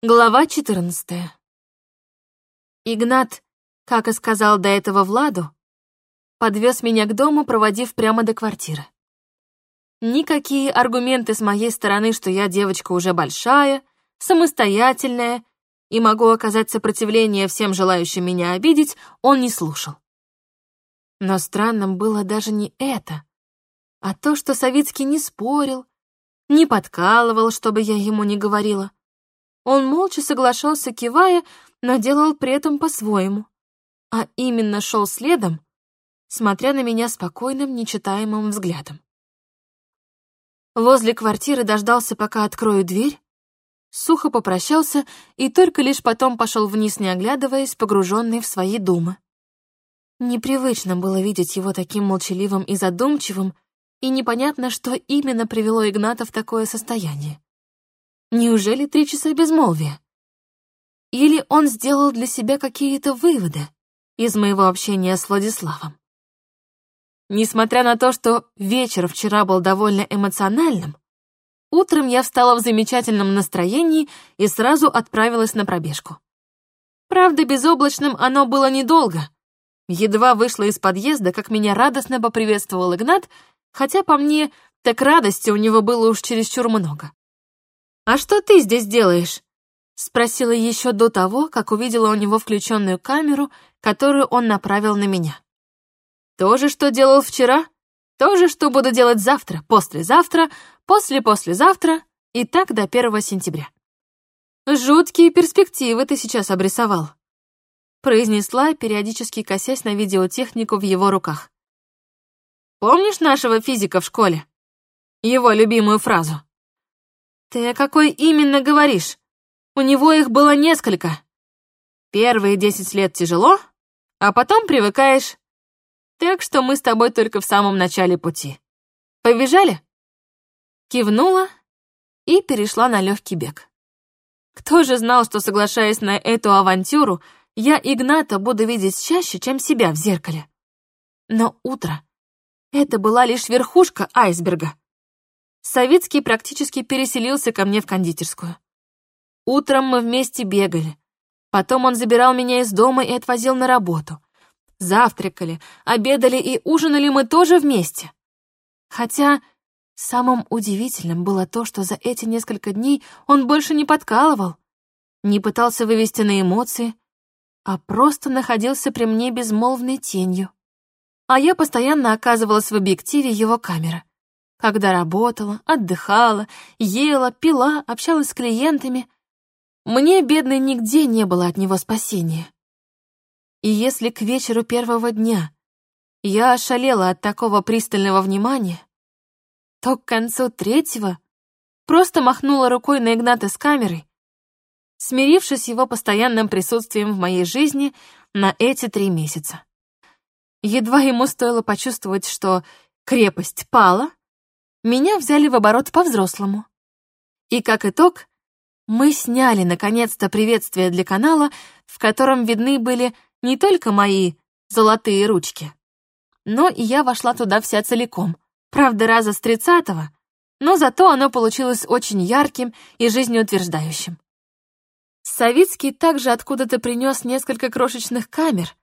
Глава 14. Игнат, как и сказал до этого Владу, подвез меня к дому, проводив прямо до квартиры. Никакие аргументы с моей стороны, что я девочка уже большая, самостоятельная и могу оказать сопротивление всем желающим меня обидеть, он не слушал. Но странным было даже не это, а то, что Савицкий не спорил, не подкалывал, чтобы я ему не говорила, он молча соглашался, кивая, но делал при этом по-своему. А именно шел следом, смотря на меня спокойным, нечитаемым взглядом. Возле квартиры дождался, пока открою дверь, сухо попрощался и только лишь потом пошел вниз, не оглядываясь, погруженный в свои думы. Непривычно было видеть его таким молчаливым и задумчивым, и непонятно, что именно привело Игната в такое состояние. Неужели три часа безмолвия? Или он сделал для себя какие-то выводы из моего общения с Владиславом? Несмотря на то, что вечер вчера был довольно эмоциональным, утром я встала в замечательном настроении и сразу отправилась на пробежку. Правда, безоблачным оно было недолго. Едва вышла из подъезда, как меня радостно поприветствовал Игнат, хотя по мне так радости у него было уж чересчур много. «А что ты здесь делаешь?» Спросила еще до того, как увидела у него включенную камеру, которую он направил на меня. «То же, что делал вчера, то же, что буду делать завтра, послезавтра, после-послезавтра и так до 1 сентября». «Жуткие перспективы ты сейчас обрисовал», произнесла, периодически косясь на видеотехнику в его руках. «Помнишь нашего физика в школе? Его любимую фразу?» «Ты о какой именно говоришь? У него их было несколько. Первые десять лет тяжело, а потом привыкаешь. Так что мы с тобой только в самом начале пути. Побежали?» Кивнула и перешла на легкий бег. Кто же знал, что, соглашаясь на эту авантюру, я Игната буду видеть чаще, чем себя в зеркале? Но утро — это была лишь верхушка айсберга. Савицкий практически переселился ко мне в кондитерскую. Утром мы вместе бегали. Потом он забирал меня из дома и отвозил на работу. Завтракали, обедали и ужинали мы тоже вместе. Хотя самым удивительным было то, что за эти несколько дней он больше не подкалывал, не пытался вывести на эмоции, а просто находился при мне безмолвной тенью. А я постоянно оказывалась в объективе его камеры когда работала, отдыхала, ела, пила, общалась с клиентами. Мне, бедной, нигде не было от него спасения. И если к вечеру первого дня я ошалела от такого пристального внимания, то к концу третьего просто махнула рукой на Игната с камерой, смирившись его постоянным присутствием в моей жизни на эти три месяца. Едва ему стоило почувствовать, что крепость пала, меня взяли в оборот по-взрослому. И как итог, мы сняли наконец-то приветствие для канала, в котором видны были не только мои золотые ручки, но и я вошла туда вся целиком, правда, раза с тридцатого, но зато оно получилось очень ярким и жизнеутверждающим. Савицкий также откуда-то принес несколько крошечных камер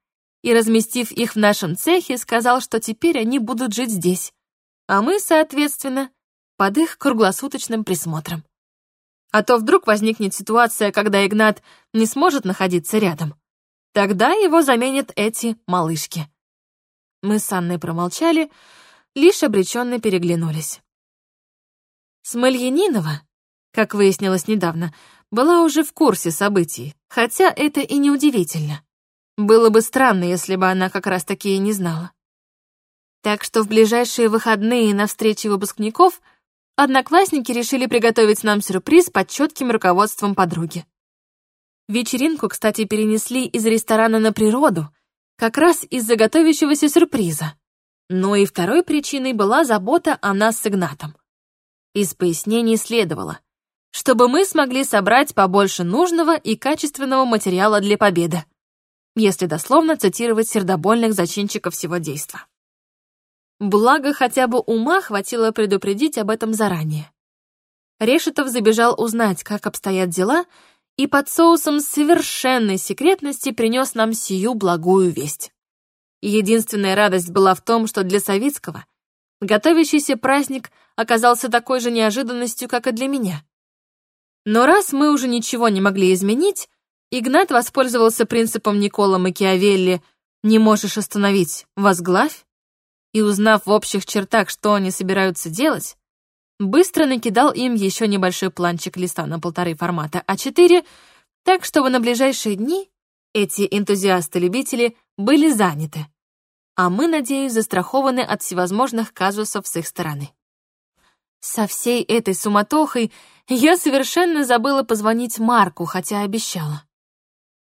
и, разместив их в нашем цехе, сказал, что теперь они будут жить здесь, а мы, соответственно, под их круглосуточным присмотром. А то вдруг возникнет ситуация, когда Игнат не сможет находиться рядом. Тогда его заменят эти малышки. Мы с Анной промолчали, лишь обреченно переглянулись. Смольянинова, как выяснилось недавно, была уже в курсе событий, хотя это и не удивительно. Было бы странно, если бы она как раз таки и не знала. Так что в ближайшие выходные на встрече выпускников одноклассники решили приготовить нам сюрприз под четким руководством подруги. Вечеринку, кстати, перенесли из ресторана на природу, как раз из-за готовящегося сюрприза. Но и второй причиной была забота о нас с Игнатом. Из пояснений следовало, чтобы мы смогли собрать побольше нужного и качественного материала для победы, если дословно цитировать сердобольных зачинщиков всего действа. Благо, хотя бы ума хватило предупредить об этом заранее. Решетов забежал узнать, как обстоят дела, и под соусом совершенной секретности принес нам сию благую весть. Единственная радость была в том, что для Савицкого готовящийся праздник оказался такой же неожиданностью, как и для меня. Но раз мы уже ничего не могли изменить, Игнат воспользовался принципом Никола Макиавелли «не можешь остановить, возглавь», и, узнав в общих чертах, что они собираются делать, быстро накидал им еще небольшой планчик листа на полторы формата А4, так, чтобы на ближайшие дни эти энтузиасты-любители были заняты, а мы, надеюсь, застрахованы от всевозможных казусов с их стороны. Со всей этой суматохой я совершенно забыла позвонить Марку, хотя обещала.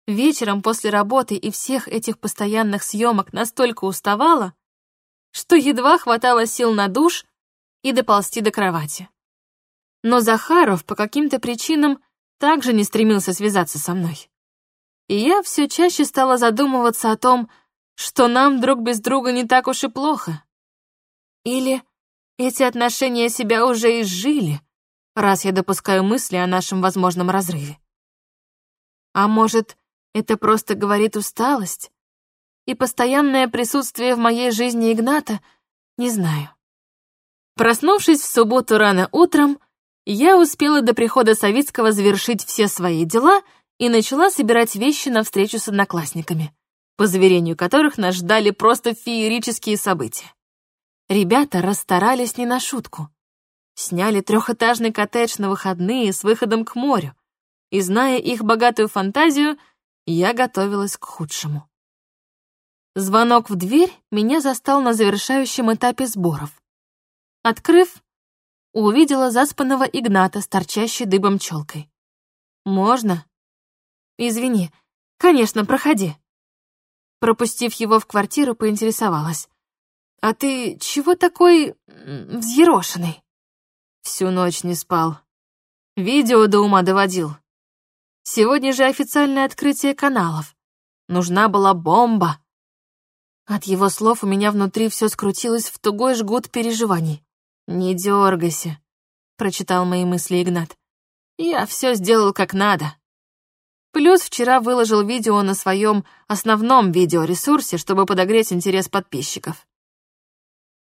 Вечером после работы и всех этих постоянных съемок настолько уставала, что едва хватало сил на душ и доползти до кровати. Но Захаров по каким-то причинам также не стремился связаться со мной. И я все чаще стала задумываться о том, что нам друг без друга не так уж и плохо. Или эти отношения себя уже изжили, раз я допускаю мысли о нашем возможном разрыве. А может, это просто говорит усталость? И постоянное присутствие в моей жизни Игната, не знаю. Проснувшись в субботу рано утром, я успела до прихода Савицкого завершить все свои дела и начала собирать вещи на встречу с одноклассниками, по заверению которых нас ждали просто феерические события. Ребята расстарались не на шутку. Сняли трехэтажный коттедж на выходные с выходом к морю, и, зная их богатую фантазию, я готовилась к худшему. Звонок в дверь меня застал на завершающем этапе сборов. Открыв, увидела заспанного Игната с торчащей дыбом челкой. «Можно?» «Извини. Конечно, проходи». Пропустив его в квартиру, поинтересовалась. «А ты чего такой взъерошенный?» Всю ночь не спал. Видео до ума доводил. Сегодня же официальное открытие каналов. Нужна была бомба. От его слов у меня внутри все скрутилось в тугой жгут переживаний. «Не дергайся», — прочитал мои мысли Игнат. «Я все сделал как надо». Плюс вчера выложил видео на своем основном видеоресурсе, чтобы подогреть интерес подписчиков.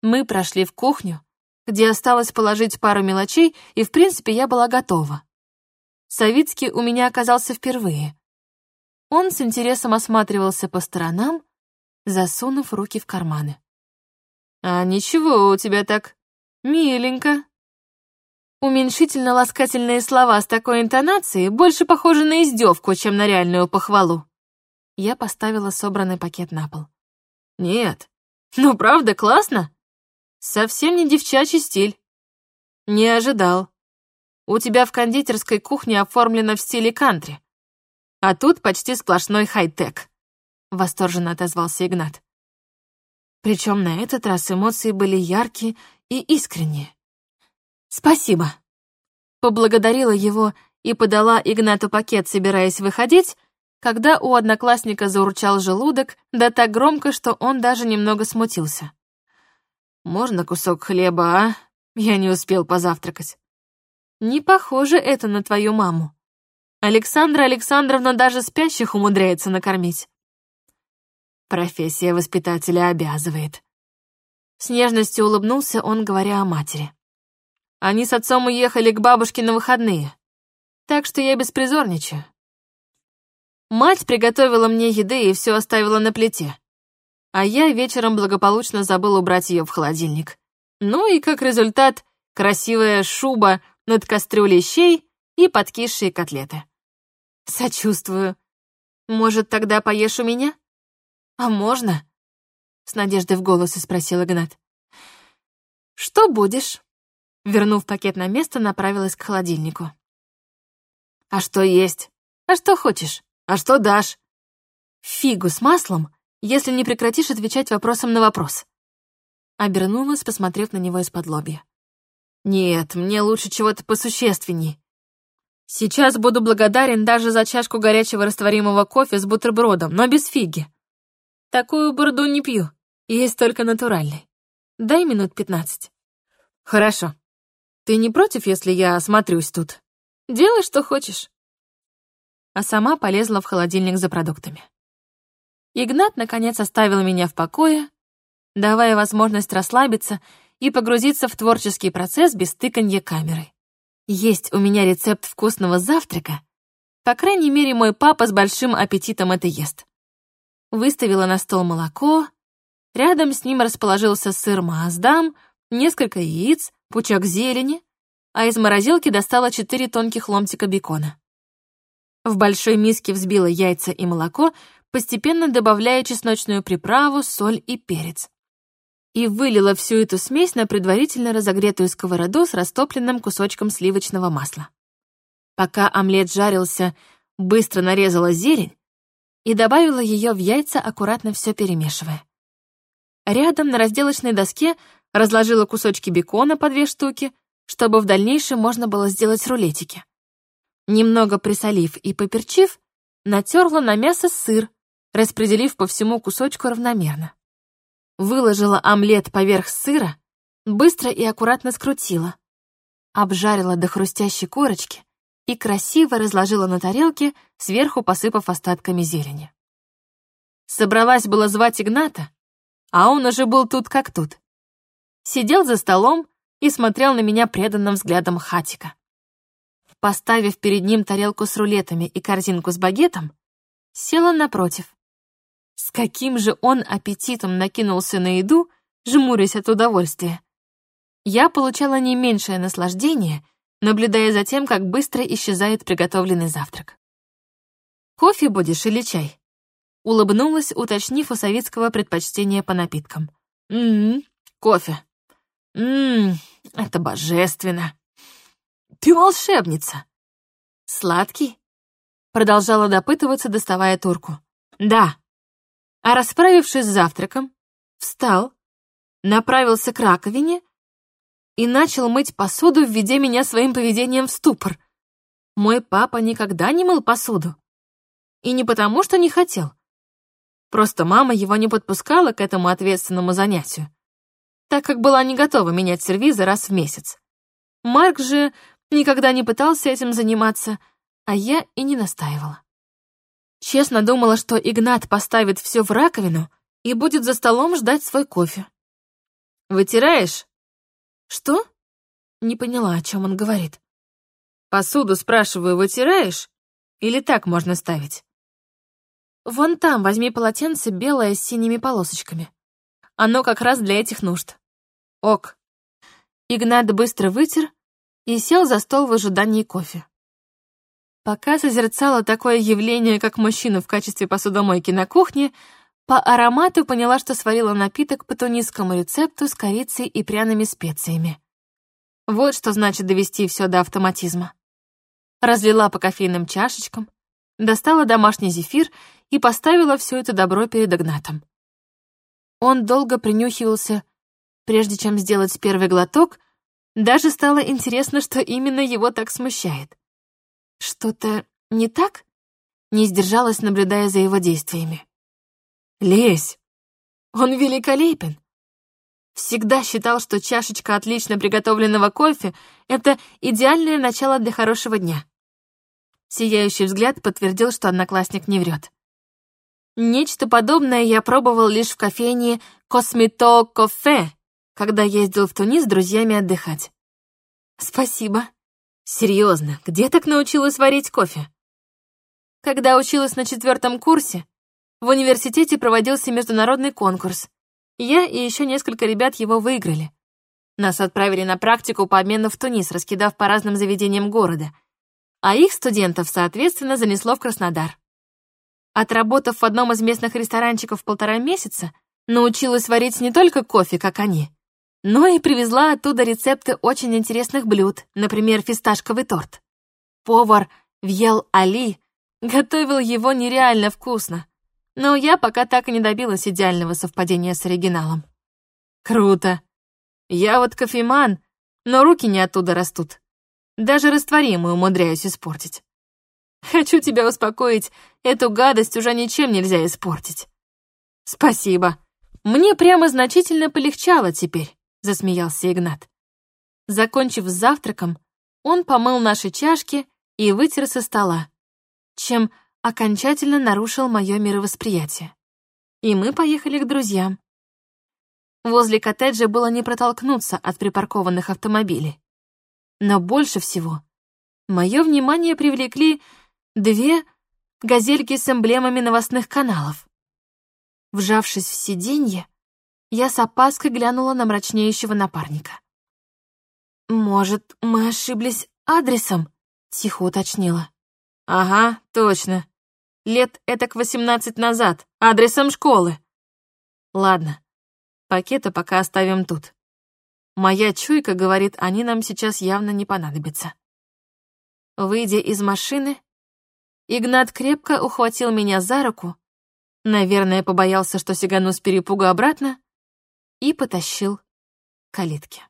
Мы прошли в кухню, где осталось положить пару мелочей, и, в принципе, я была готова. Савицкий у меня оказался впервые. Он с интересом осматривался по сторонам, засунув руки в карманы. «А ничего у тебя так миленько». Уменьшительно-ласкательные слова с такой интонацией больше похожи на издевку, чем на реальную похвалу. Я поставила собранный пакет на пол. «Нет, ну правда классно. Совсем не девчачий стиль. Не ожидал. У тебя в кондитерской кухне оформлено в стиле кантри. А тут почти сплошной хай-тек», — восторженно отозвался Игнат. Причем на этот раз эмоции были яркие и искренние. «Спасибо». Поблагодарила его и подала Игнату пакет, собираясь выходить, когда у одноклассника заурчал желудок, да так громко, что он даже немного смутился. «Можно кусок хлеба, а? Я не успел позавтракать». Не похоже это на твою маму. Александра Александровна даже спящих умудряется накормить. Профессия воспитателя обязывает. С нежностью улыбнулся он, говоря о матери. Они с отцом уехали к бабушке на выходные, так что я беспризорничаю. Мать приготовила мне еды и все оставила на плите, а я вечером благополучно забыл убрать ее в холодильник. Ну и как результат, красивая шуба — над кастрюлей щей и подкисшие котлеты. Сочувствую. Может, тогда поешь у меня? А можно? С надеждой в голосе спросил Игнат. Что будешь? Вернув пакет на место, направилась к холодильнику. А что есть? А что хочешь? А что дашь? Фигу с маслом, если не прекратишь отвечать вопросом на вопрос. Обернулась, посмотрев на него из-под лобья. Нет, мне лучше чего-то посущественней. Сейчас буду благодарен даже за чашку горячего растворимого кофе с бутербродом, но без фиги. Такую бурду не пью, есть только натуральный. Дай минут пятнадцать. Хорошо. Ты не против, если я осмотрюсь тут? Делай, что хочешь. а сама полезла в холодильник за продуктами. Игнат, наконец, оставил меня в покое, давая возможность расслабиться и погрузиться в творческий процесс без тыканья камерой. Есть у меня рецепт вкусного завтрака. По крайней мере, мой папа с большим аппетитом это ест. Выставила на стол молоко, рядом с ним расположился сыр маасдам, несколько яиц, пучок зелени, а из морозилки достала четыре тонких ломтика бекона. В большой миске взбила яйца и молоко, постепенно добавляя чесночную приправу, соль и перец. И вылила всю эту смесь на предварительно разогретую сковороду с растопленным кусочком сливочного масла. Пока омлет жарился, быстро нарезала зелень и добавила ее в яйца, аккуратно все перемешивая. Рядом на разделочной доске разложила кусочки бекона по две штуки, чтобы в дальнейшем можно было сделать рулетики. Немного присолив и поперчив, натерла на мясо сыр, распределив по всему кусочку равномерно. Выложила омлет поверх сыра, быстро и аккуратно скрутила. Обжарила до хрустящей корочки и красиво разложила на тарелке, сверху посыпав остатками зелени. Собралась было звать Игната, а он уже был тут как тут. Сидел за столом и смотрел на меня преданным взглядом хатика. Поставив перед ним тарелку с рулетами и корзинку с багетом, села напротив. С каким же он аппетитом накинулся на еду, жмурясь от удовольствия. Я получала не меньшее наслаждение, наблюдая за тем, как быстро исчезает приготовленный завтрак. «Кофе будешь или чай?» Улыбнулась, уточнив у советского предпочтения по напиткам. «М-м, кофе. Ммм, это божественно!» Ты волшебница!» «Сладкий?» Продолжала допытываться, доставая турку. «Да». А расправившись с завтраком, встал, направился к раковине и начал мыть посуду, введя меня своим поведением в ступор. Мой папа никогда не мыл посуду. И не потому, что не хотел. Просто мама его не подпускала к этому ответственному занятию, так как была не готова менять сервизы раз в месяц. Марк же никогда не пытался этим заниматься, а я и не настаивала. Честно думала, что Игнат поставит все в раковину и будет за столом ждать свой кофе. «Вытираешь?» «Что?» Не поняла, о чем он говорит. «Посуду, спрашиваю, вытираешь? Или так можно ставить?» «Вон там возьми полотенце белое с синими полосочками. Оно как раз для этих нужд». «Ок». Игнат быстро вытер, и сел за стол в ожидании кофе. Пока созерцала такое явление, как мужчина в качестве посудомойки на кухне, по аромату поняла, что сварила напиток по тунисскому рецепту с корицей и пряными специями. Вот что значит довести все до автоматизма. Разлила по кофейным чашечкам, достала домашний зефир и поставила все это добро перед Игнатом. Он долго принюхивался, прежде чем сделать первый глоток, даже стало интересно, что именно его так смущает. Что-то не так? Не сдержалась, наблюдая за его действиями. Лезь! Он великолепен! Всегда считал, что чашечка отлично приготовленного кофе — это идеальное начало для хорошего дня. Сияющий взгляд подтвердил, что одноклассник не врет. Нечто подобное я пробовал лишь в кофейне «Космито Кофе», когда ездил в Тунис с друзьями отдыхать. Спасибо. Серьезно, где так научилась варить кофе? Когда училась на четвертом курсе, в университете проводился международный конкурс. Я и еще несколько ребят его выиграли. Нас отправили на практику по обмену в Тунис, раскидав по разным заведениям города. А их студентов, соответственно, занесло в Краснодар. Отработав в одном из местных ресторанчиков полтора месяца, научилась варить не только кофе, как они, но и привезла оттуда рецепты очень интересных блюд, например, фисташковый торт. Повар Вьел Али готовил его нереально вкусно, но я пока так и не добилась идеального совпадения с оригиналом. Круто. Я вот кофеман, но руки не оттуда растут. Даже растворимую умудряюсь испортить. Хочу тебя успокоить, эту гадость уже ничем нельзя испортить. Спасибо. Мне прямо значительно полегчало теперь засмеялся Игнат. Закончив с завтраком, он помыл наши чашки и вытер со стола. чем окончательно нарушил мое мировосприятие. И мы поехали к друзьям. Возле коттеджа было не протолкнуться от припаркованных автомобилей. Но больше всего мое внимание привлекли две газельки с эмблемами новостных каналов. Вжавшись в сиденье, я с опаской глянула на мрачнеющего напарника. «Может, мы ошиблись адресом?» — тихо уточнила. «Ага, точно. Лет этак восемнадцать назад, адресом школы». «Ладно, пакеты пока оставим тут. Моя чуйка говорит, они нам сейчас явно не понадобятся». Выйдя из машины, Игнат крепко ухватил меня за руку, наверное, побоялся, что сигану с перепугу обратно, и потащил к калитке.